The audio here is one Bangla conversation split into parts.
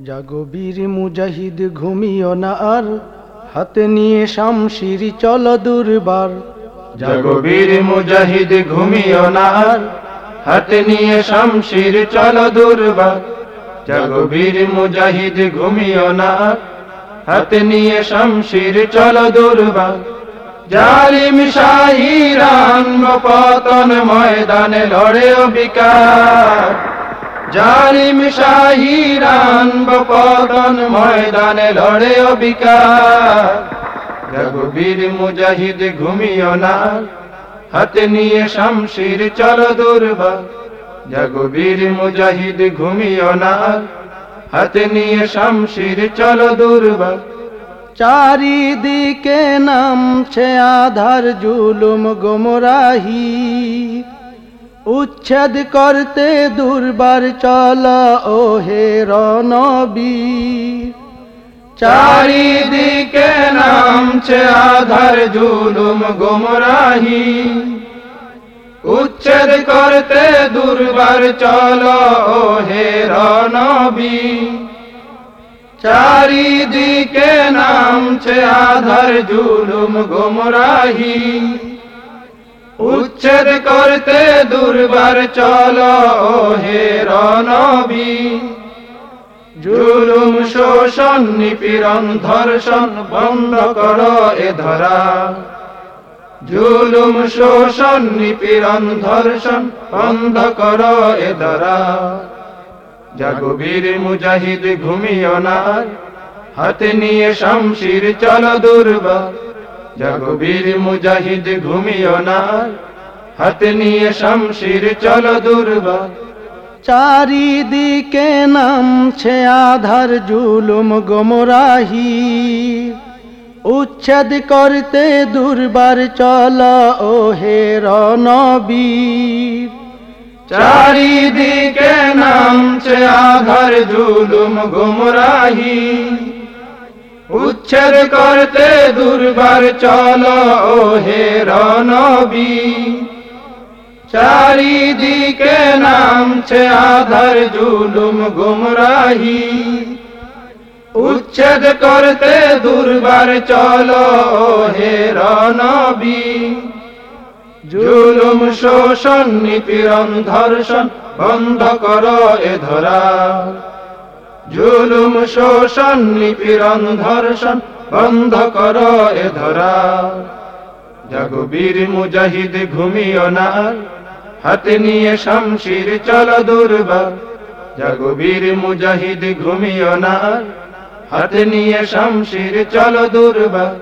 জাগো বীর মুজাহিদ, ঘুমিও না আর। হাতে নিয়ে শামশির, চল দুর্বার। জাগবীর মুজাহিদ, ঘুমিও না আর। হাতে নিয়ে শামশির, চল দুর্বার। জাগবীর মুজাহিদ, ঘুমিও না আর। হাতে নিয়ে শামশির, চল দুর্বার। জালিম শাহিরান, পতন ময়দানে লড়ে বিকার। জালিম শাহিরান পতন ময়দানে লড়ে বিকার রঘুবীর মুজাহিদ ঘুমিও না, হাতে নিয়ে শামশির চল দুর্বা জগবীর মুজাহিদ ঘুমিও না, হাতে নিয়ে শামশির চল দুর্বা চারিদিকে নামছে আধার জুলুম গোমরাহি। উচ্ছেদ করতে দুর্বার চল ও হে রণবীর চারিদিকে নামছে আধার, জুলুম, গোমরাহি। উচ্ছেদ করতে দুর্বার চলো ও হে রণবী। চারিদিকে নামছে আধার, জুলুম, গোমরাহি। উচ্ছেদ করতে দুর্বার চলো হে রণবী। জুলুম, শোষণ, নিপীড়ন, ধর্ষণ বন্ধ করো এ ধরা। জুলুম, শোষণ, নিপীড়ন, ধর্ষণ বন্ধ করো এ ধরা। জাগবীর মুজাহিদ, ঘুমিও না। হাতে নিয়ে শামশির, চল দুর্বা জাগবীর মুজাহিদ, ঘুমিও না। হাতে নিয়ে শামশির চল দুর্বা। চারিদিকে নামছে আধার জুলুম গোমরাহি। উচ্ছেদ করতে দুর্বার চল ও হে রণবীর চারিদিকে নামছে আধার জুলুম গুমরাহি। উচ্ছেদ করতে দুর্বার চলো ও হে রণবী। চারিদিকে নামছে আধার জুলুম গুমরাহি। উচ্ছেদ করতে দুর্বার চলো হে রণবী। জুলুম শোষণ, নিপীড়ন, ধর্ষণ বন্ধ করো এ ধরা। জুলুম শোষণ, নিপীড়ন, ধর্ষণ বন্ধ করো এ ধরা। জাগবীর মুজাহিদ, ঘুমিও না হাতে নিয়ে শামশির চল দুর্বার। জাগবীর মুজাহিদ, ঘুমিও না হাতে নিয়ে শামশির চল দুর্বার।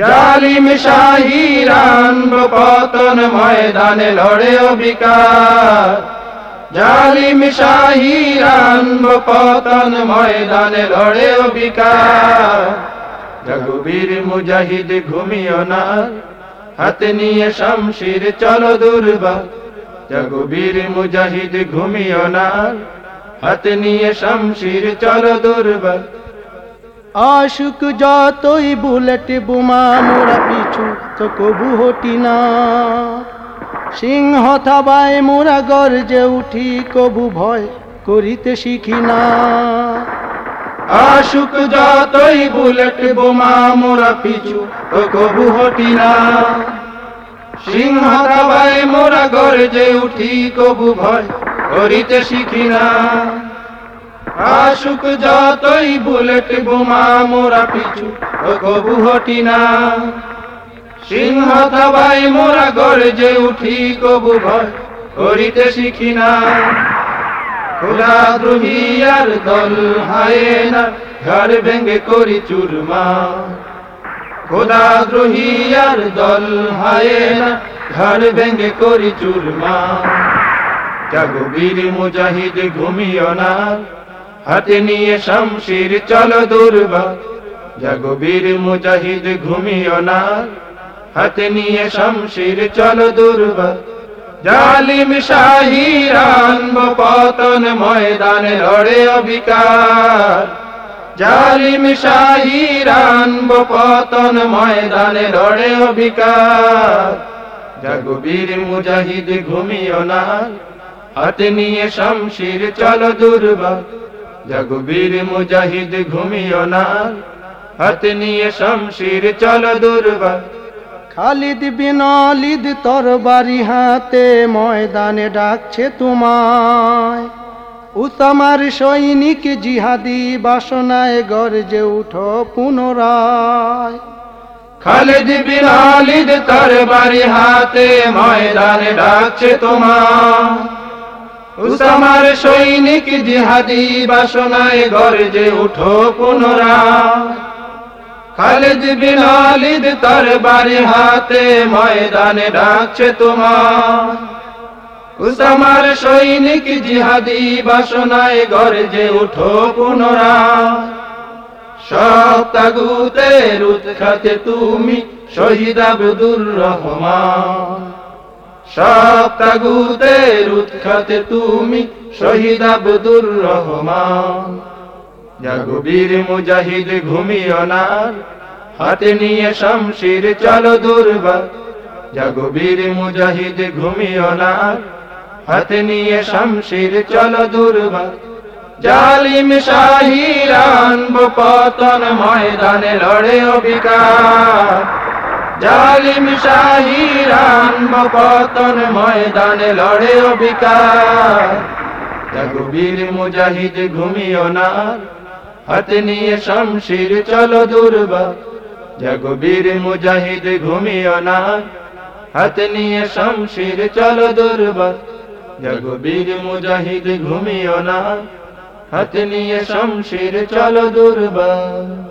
জালিম শাহিরান পতন ময়দানে লড়ে বিকার জালিম শাহিরান পতন ময়দানে লড়ে বিকার রঘুবীর মুজাহিদ, ঘুমিও না হাতে নিয়ে শামশির চল দুর্বা রঘুবীর মুজাহিদ ঘুমিও না। হাতে নিয়ে শামশির চল দুর্বা আশুক যতই বুলেট বোমা মোরা পিছু তো কবু হটি না। সিংহ থাবায় মোরা গর্জে উঠি কবু ভয় করিতে শিখি না। আশুক যতই বুলেট বোমা মোরা পিছু তো কবু হটি না। সিংহ দাবায় মোরা গর্জে উঠি কবু ভয়, করিতে শিখি না। আশুক যতই বুলেট বোমা মোরা পিছু তো কবু হটি না। সিংহ দাবায় মোরা গর্জে উঠি কবু ভয়, করিতে শিখি না। খোলা দ্রোহিয়ার দল হায় না, ঘর ভেঙ্গে করি চুরমা। খোদা দ্রোহিয়ার দল হায় না ঘর ভেঙ্গে করি চুরমা। জাগবীর মুজাহিদ, ঘুমিও না, হাতে নিয়ে শামশির চল দুর্বা। জাগবীর মুজাহিদ, ঘুমিও না, হাতে নিয়ে শামশির চল দুর্বা। জালিম শাহিরান পতন ময়দানে লড়ে অবিকার। জালিম শাহিরান পতন ময়দানে লড়ে অভিকার। জাগবীর মুজাহিদ, ঘুমিও না। হাতে নিয়ে শামশির, চল দুর্বা জাগবীর মুজাহিদ, ঘুমিও না। হাতে নিয়ে শমশির, চলো দুর্বার। খালিদ বিনলিদ তরবারি হাতে ময়দানে ডাকছে তোমায়। উসামার সৈনিক জিহাদি বাসনায় গর্জে উঠো পুনরায়। খালিদ বিন আলিদ তরবারি হাতে ময়দানে ডাকছে তোমার। উসামার সৈনিক জিহাদি বাসনায় গর্জে উঠো পুনরায়। খালিদ বিন আলিদ তরবারি হাতে ময়দানে ডাকছে তোমার। উসামার সৈনিক জিহাদি বাসনায় গর্জে উঠো পুনরায় সব তাগুতের উৎখাতে তুমি শহীদ আব্দুর রহমান। সব তাগুতের উৎখাতে তুমি শহীদ আব্দুর রহমান। জাগবীর মুজাহিদ, ঘুমিও না। হাতে নিয়ে শমশির, চলো দুর্বার। জাগবীর মুজাহিদ, ঘুমিও না। হাতে নিয়ে শমশির চলো দুর্বার জালিম শাহির পতন ময়দানে লড়ে অবিকার জালিম শাহির পতন ময়দানে লড়ে অবিকার জাগবীর মুজাহিদ, ঘুমিও না। হাতে নিয়ে শমশির চলো দুর্বার জাগবীর মুজাহিদ, ঘুমিও না। হাতে নিয়ে শমশির চলো দুর্বার জাগবীর মুজাহিদ ঘুমিও না হাতে নিয়ে শমশির চলো দুর্বার